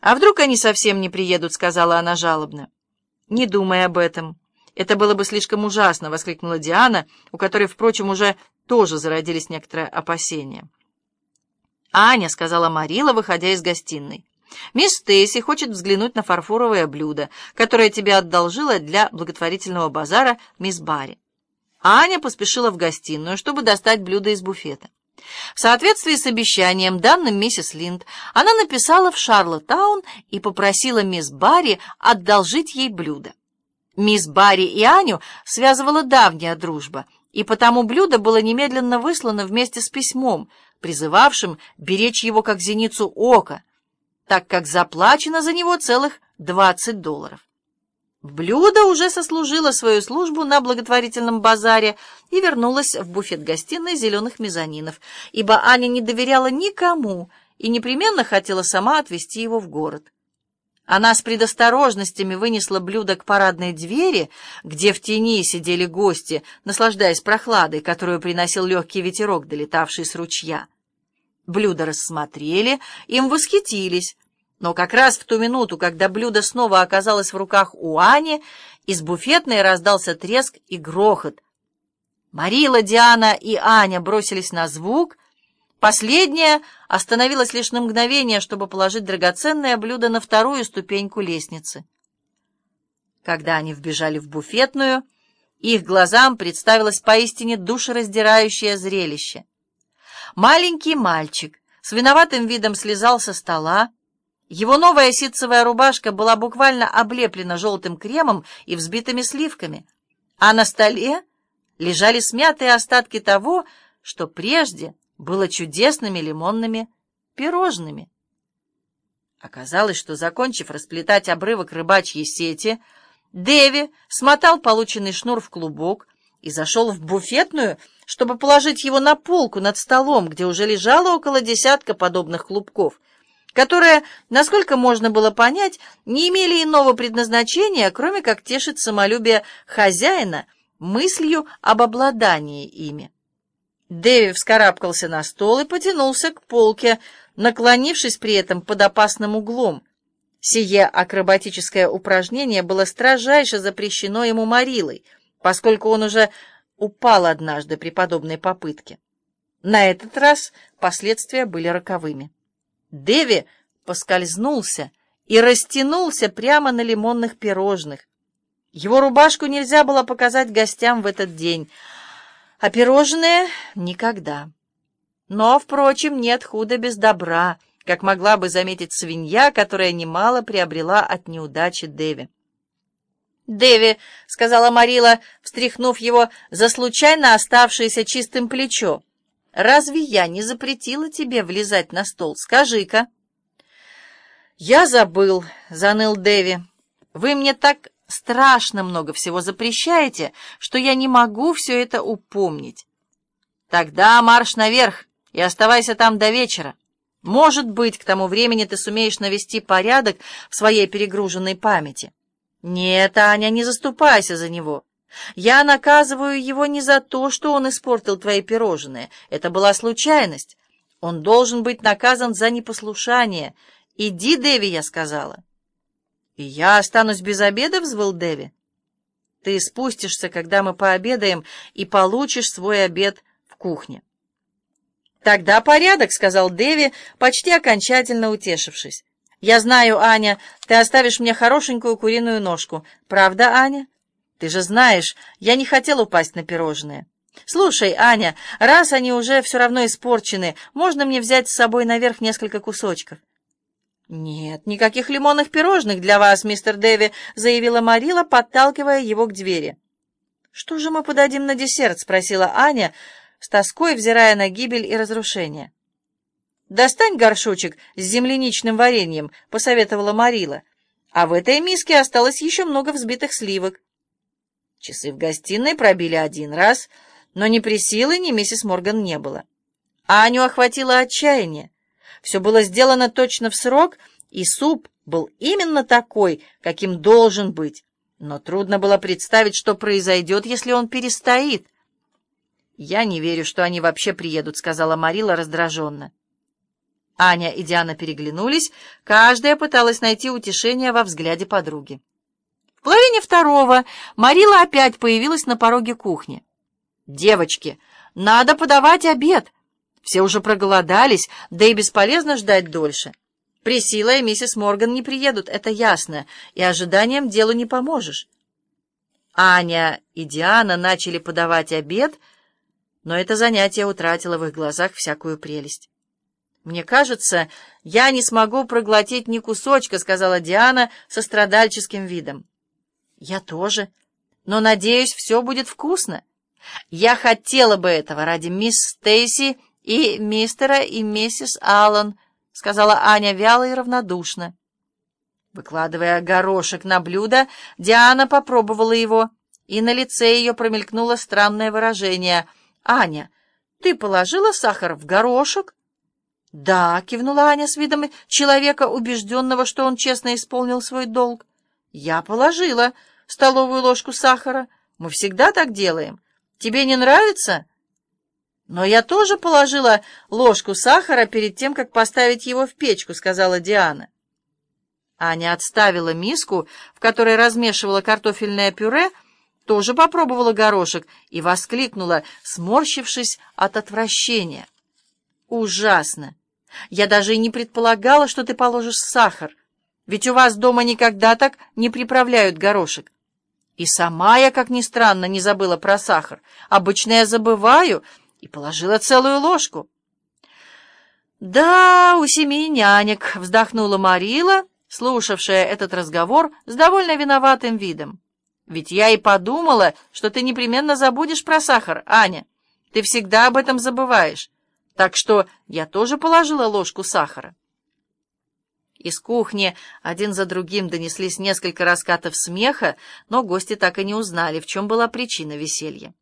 «А вдруг они совсем не приедут?» — сказала она жалобно. «Не думай об этом. Это было бы слишком ужасно!» — воскликнула Диана, у которой, впрочем, уже тоже зародились некоторые опасения. «Аня», — сказала Марила, выходя из гостиной, — «мисс Стейси хочет взглянуть на фарфоровое блюдо, которое тебе одолжила для благотворительного базара мисс Барри». Аня поспешила в гостиную, чтобы достать блюдо из буфета. В соответствии с обещанием, данным миссис Линд, она написала в Шарлоттаун и попросила мисс Барри одолжить ей блюдо. Мисс Барри и Аню связывала давняя дружба, и потому блюдо было немедленно выслано вместе с письмом, призывавшим беречь его как зеницу ока, так как заплачено за него целых 20 долларов. Блюдо уже сослужило свою службу на благотворительном базаре и вернулось в буфет гостиной зеленых мезонинов, ибо Аня не доверяла никому и непременно хотела сама отвезти его в город. Она с предосторожностями вынесла блюдо к парадной двери, где в тени сидели гости, наслаждаясь прохладой, которую приносил легкий ветерок, долетавший с ручья. Блюдо рассмотрели, им восхитились, но как раз в ту минуту, когда блюдо снова оказалось в руках у Ани, из буфетной раздался треск и грохот. Марила, Диана и Аня бросились на звук. Последняя остановилась лишь на мгновение, чтобы положить драгоценное блюдо на вторую ступеньку лестницы. Когда они вбежали в буфетную, их глазам представилось поистине душераздирающее зрелище. Маленький мальчик с виноватым видом слезал со стола, его новая ситцевая рубашка была буквально облеплена желтым кремом и взбитыми сливками, а на столе лежали смятые остатки того, что прежде было чудесными лимонными пирожными. Оказалось, что, закончив расплетать обрывок рыбачьей сети, Дэви смотал полученный шнур в клубок и зашел в буфетную, чтобы положить его на полку над столом, где уже лежало около десятка подобных клубков — которые, насколько можно было понять, не имели иного предназначения, кроме как тешить самолюбие хозяина мыслью об обладании ими. Дэви вскарабкался на стол и потянулся к полке, наклонившись при этом под опасным углом. Сие акробатическое упражнение было строжайше запрещено ему Марилой, поскольку он уже упал однажды при подобной попытке. На этот раз последствия были роковыми. Дэви поскользнулся и растянулся прямо на лимонных пирожных. Его рубашку нельзя было показать гостям в этот день, а пирожные — никогда. Но, впрочем, нет худа без добра, как могла бы заметить свинья, которая немало приобрела от неудачи Дэви. «Дэви», — сказала Марила, встряхнув его за случайно оставшееся чистым плечо, Разве я не запретила тебе влезать на стол? Скажи-ка. Я забыл, заныл Дэви. Вы мне так страшно много всего запрещаете, что я не могу все это упомнить. Тогда марш наверх и оставайся там до вечера. Может быть, к тому времени ты сумеешь навести порядок в своей перегруженной памяти. Нет, Аня, не заступайся за него. Я наказываю его не за то, что он испортил твои пирожные. Это была случайность. Он должен быть наказан за непослушание. Иди, Дэви, я сказала. И я останусь без обеда, взвыл Дэви. Ты спустишься, когда мы пообедаем, и получишь свой обед в кухне. Тогда порядок, сказал Дэви, почти окончательно утешившись. Я знаю, Аня, ты оставишь мне хорошенькую куриную ножку. Правда, Аня? Ты же знаешь, я не хотел упасть на пирожные. Слушай, Аня, раз они уже все равно испорчены, можно мне взять с собой наверх несколько кусочков? «Нет, никаких лимонных пирожных для вас, мистер Дэви», — заявила Марила, подталкивая его к двери. «Что же мы подадим на десерт?» — спросила Аня, с тоской взирая на гибель и разрушение. «Достань горшочек с земляничным вареньем», — посоветовала Марила. «А в этой миске осталось еще много взбитых сливок». Часы в гостиной пробили один раз, но ни Присилы, ни миссис Морган не было. Аню охватило отчаяние. Все было сделано точно в срок, и суп был именно такой, каким должен быть. Но трудно было представить, что произойдет, если он перестоит. «Я не верю, что они вообще приедут», — сказала Марила раздраженно. Аня и Диана переглянулись, каждая пыталась найти утешение во взгляде подруги. В половине второго Марила опять появилась на пороге кухни. «Девочки, надо подавать обед!» Все уже проголодались, да и бесполезно ждать дольше. Присила и миссис Морган не приедут, это ясно, и ожиданием делу не поможешь. Аня и Диана начали подавать обед, но это занятие утратило в их глазах всякую прелесть. «Мне кажется, я не смогу проглотить ни кусочка», — сказала Диана со страдальческим видом. «Я тоже. Но, надеюсь, все будет вкусно. Я хотела бы этого ради мисс Стейси и мистера и миссис Аллан», — сказала Аня вяло и равнодушно. Выкладывая горошек на блюдо, Диана попробовала его, и на лице ее промелькнуло странное выражение. «Аня, ты положила сахар в горошек?» «Да», — кивнула Аня с видом человека, убежденного, что он честно исполнил свой долг. «Я положила столовую ложку сахара. Мы всегда так делаем. Тебе не нравится?» «Но я тоже положила ложку сахара перед тем, как поставить его в печку», — сказала Диана. Аня отставила миску, в которой размешивала картофельное пюре, тоже попробовала горошек и воскликнула, сморщившись от отвращения. «Ужасно! Я даже и не предполагала, что ты положишь сахар, ведь у вас дома никогда так не приправляют горошек. И сама я, как ни странно, не забыла про сахар. Обычно я забываю и положила целую ложку. «Да, у семи нянек», — вздохнула Марила, слушавшая этот разговор с довольно виноватым видом. «Ведь я и подумала, что ты непременно забудешь про сахар, Аня. Ты всегда об этом забываешь так что я тоже положила ложку сахара. Из кухни один за другим донеслись несколько раскатов смеха, но гости так и не узнали, в чем была причина веселья.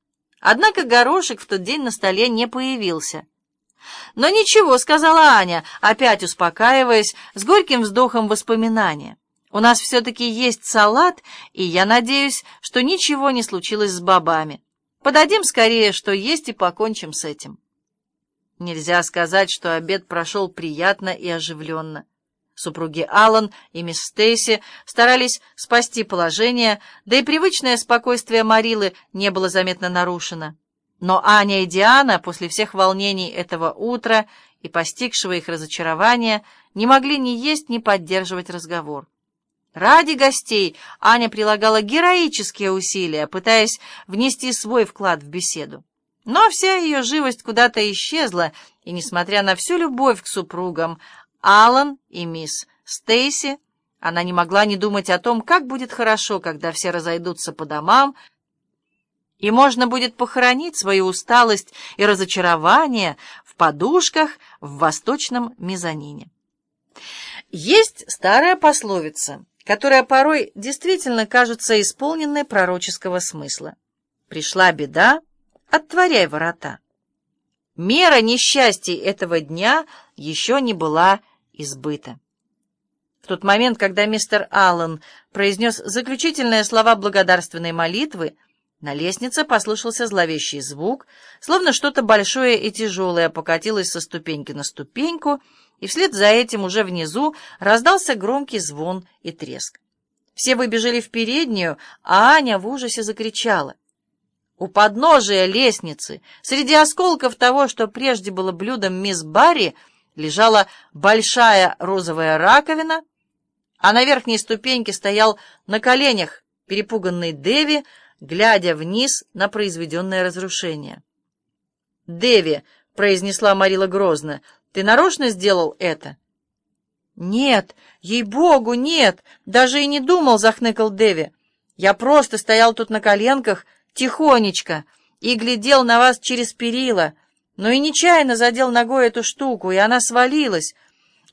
Однако горошек в тот день на столе не появился. «Но ничего», — сказала Аня, опять успокаиваясь, с горьким вздохом воспоминания. «У нас все-таки есть салат, и я надеюсь, что ничего не случилось с бобами. Подадим скорее, что есть, и покончим с этим». Нельзя сказать, что обед прошел приятно и оживленно. Супруги Аллан и мисс Стейси старались спасти положение, да и привычное спокойствие Марилы не было заметно нарушено. Но Аня и Диана после всех волнений этого утра и постигшего их разочарования не могли ни есть, ни поддерживать разговор. Ради гостей Аня прилагала героические усилия, пытаясь внести свой вклад в беседу. Но вся ее живость куда-то исчезла, и, несмотря на всю любовь к супругам, Алан и мисс Стейси, она не могла не думать о том, как будет хорошо, когда все разойдутся по домам, и можно будет похоронить свою усталость и разочарование в подушках в восточном мезонине. Есть старая пословица, которая порой действительно кажется исполненной пророческого смысла. «Пришла беда, Отворяй ворота. Мера несчастий этого дня еще не была избыта. В тот момент, когда мистер Аллен произнес заключительные слова благодарственной молитвы, на лестнице послышался зловещий звук, словно что-то большое и тяжелое покатилось со ступеньки на ступеньку, и вслед за этим уже внизу раздался громкий звон и треск. Все выбежали в переднюю, а Аня в ужасе закричала — у подножия лестницы, среди осколков того, что прежде было блюдом мисс Барри, лежала большая розовая раковина, а на верхней ступеньке стоял на коленях перепуганный Деви, глядя вниз на произведенное разрушение. «Деви», — произнесла Марила грозно, — «ты нарочно сделал это?» «Нет, ей-богу, нет, даже и не думал», — захныкал Деви. «Я просто стоял тут на коленках, — тихонечко, и глядел на вас через перила, но и нечаянно задел ногой эту штуку, и она свалилась.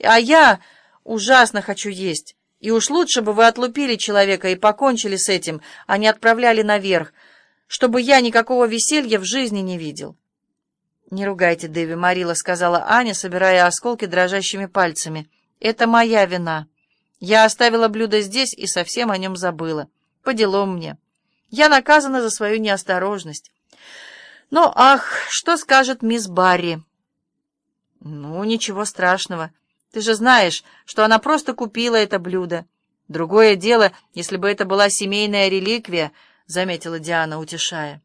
А я ужасно хочу есть, и уж лучше бы вы отлупили человека и покончили с этим, а не отправляли наверх, чтобы я никакого веселья в жизни не видел. «Не ругайте, Дэви Марила», — сказала Аня, собирая осколки дрожащими пальцами. «Это моя вина. Я оставила блюдо здесь и совсем о нем забыла. По делам мне». Я наказана за свою неосторожность. Но, ах, что скажет мисс Барри? «Ну, ничего страшного. Ты же знаешь, что она просто купила это блюдо. Другое дело, если бы это была семейная реликвия», — заметила Диана, утешая.